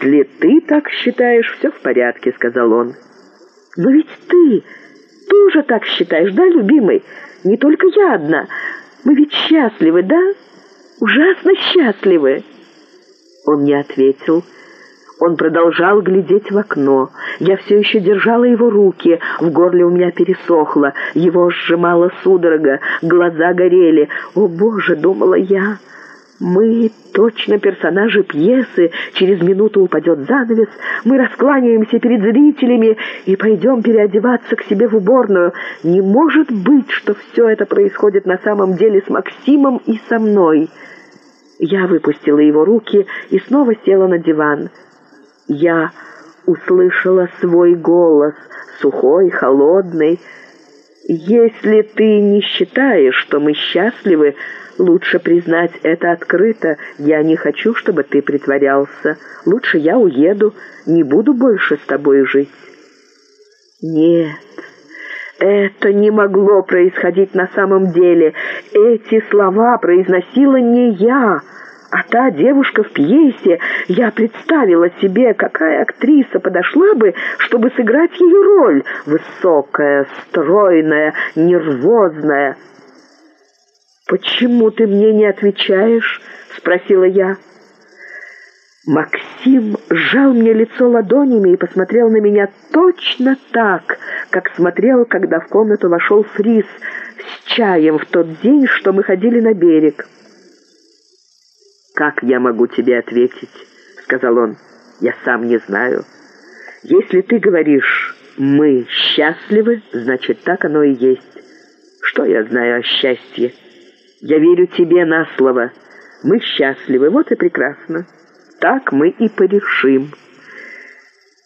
«Если ты так считаешь, все в порядке», — сказал он. «Но ведь ты тоже так считаешь, да, любимый? Не только я одна. Мы ведь счастливы, да? Ужасно счастливы». Он не ответил. Он продолжал глядеть в окно. Я все еще держала его руки, в горле у меня пересохло, его сжимала судорога, глаза горели. «О, Боже!» — думала я. Мы точно персонажи пьесы. Через минуту упадет занавес, мы раскланяемся перед зрителями и пойдем переодеваться к себе в уборную. Не может быть, что все это происходит на самом деле с Максимом и со мной. Я выпустила его руки и снова села на диван. Я услышала свой голос, сухой, холодный. «Если ты не считаешь, что мы счастливы, лучше признать это открыто. Я не хочу, чтобы ты притворялся. Лучше я уеду, не буду больше с тобой жить». «Нет, это не могло происходить на самом деле. Эти слова произносила не я». А та девушка в пьесе, я представила себе, какая актриса подошла бы, чтобы сыграть ее роль. Высокая, стройная, нервозная. «Почему ты мне не отвечаешь?» — спросила я. Максим сжал мне лицо ладонями и посмотрел на меня точно так, как смотрел, когда в комнату вошел Фрис с чаем в тот день, что мы ходили на берег. «Как я могу тебе ответить?» — сказал он. «Я сам не знаю. Если ты говоришь «мы счастливы», значит, так оно и есть. Что я знаю о счастье? Я верю тебе на слово. Мы счастливы, вот и прекрасно. Так мы и порешим».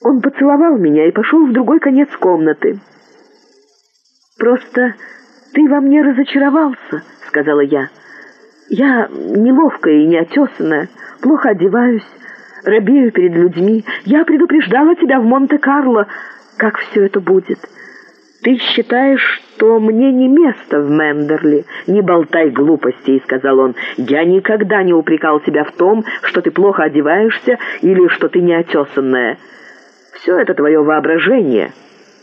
Он поцеловал меня и пошел в другой конец комнаты. «Просто ты во мне разочаровался», — сказала я. Я неловкая и неотесанная, плохо одеваюсь, робею перед людьми. Я предупреждала тебя в Монте-Карло, как все это будет. Ты считаешь, что мне не место в Мендерли? Не болтай глупостей, сказал он. Я никогда не упрекал тебя в том, что ты плохо одеваешься или что ты неотесанная. Все это твое воображение.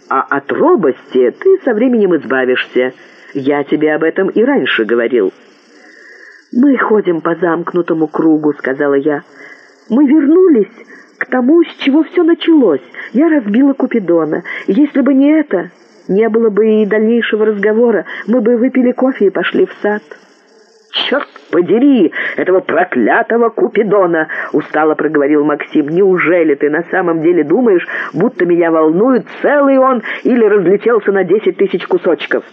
А от робости ты со временем избавишься. Я тебе об этом и раньше говорил. «Мы ходим по замкнутому кругу», — сказала я. «Мы вернулись к тому, с чего все началось. Я разбила Купидона. Если бы не это, не было бы и дальнейшего разговора. Мы бы выпили кофе и пошли в сад». «Черт подери этого проклятого Купидона!» — устало проговорил Максим. «Неужели ты на самом деле думаешь, будто меня волнует, целый он или разлетелся на десять тысяч кусочков?»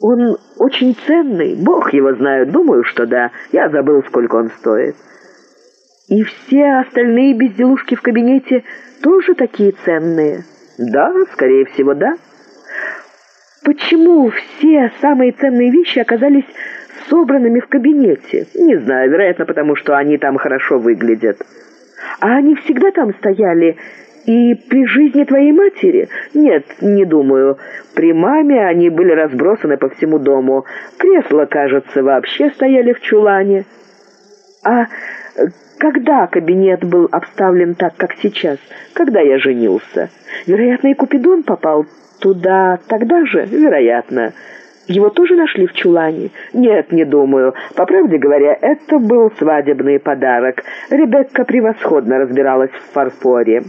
Он очень ценный, бог его знает, думаю, что да. Я забыл, сколько он стоит. И все остальные безделушки в кабинете тоже такие ценные? Да, скорее всего, да. Почему все самые ценные вещи оказались собранными в кабинете? Не знаю, вероятно, потому что они там хорошо выглядят. А они всегда там стояли «И при жизни твоей матери?» «Нет, не думаю. При маме они были разбросаны по всему дому. Кресла, кажется, вообще стояли в чулане». «А когда кабинет был обставлен так, как сейчас? Когда я женился? Вероятно, и Купидон попал туда тогда же? Вероятно». Его тоже нашли в чулане? Нет, не думаю. По правде говоря, это был свадебный подарок. Ребекка превосходно разбиралась в фарфоре.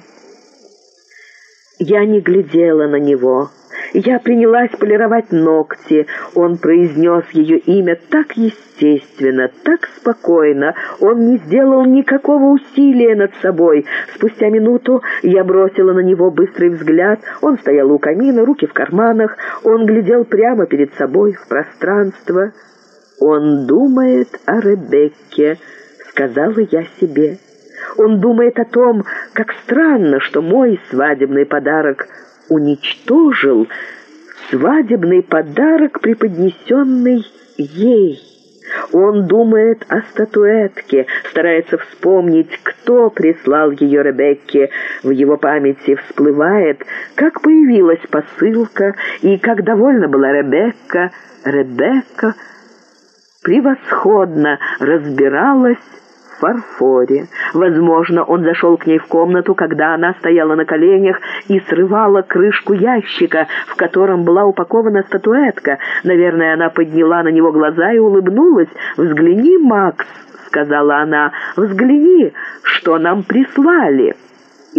Я не глядела на него. Я принялась полировать ногти. Он произнес ее имя так естественно, так спокойно. Он не сделал никакого усилия над собой. Спустя минуту я бросила на него быстрый взгляд. Он стоял у камина, руки в карманах. Он глядел прямо перед собой в пространство. «Он думает о Ребекке», — сказала я себе. Он думает о том, как странно, что мой свадебный подарок уничтожил свадебный подарок, преподнесенный ей. Он думает о статуэтке, старается вспомнить, кто прислал ее Ребекке. В его памяти всплывает, как появилась посылка и как довольна была Ребекка. Ребекка превосходно разбиралась фарфоре. Возможно, он зашел к ней в комнату, когда она стояла на коленях и срывала крышку ящика, в котором была упакована статуэтка. Наверное, она подняла на него глаза и улыбнулась. «Взгляни, Макс», — сказала она, — «взгляни, что нам прислали».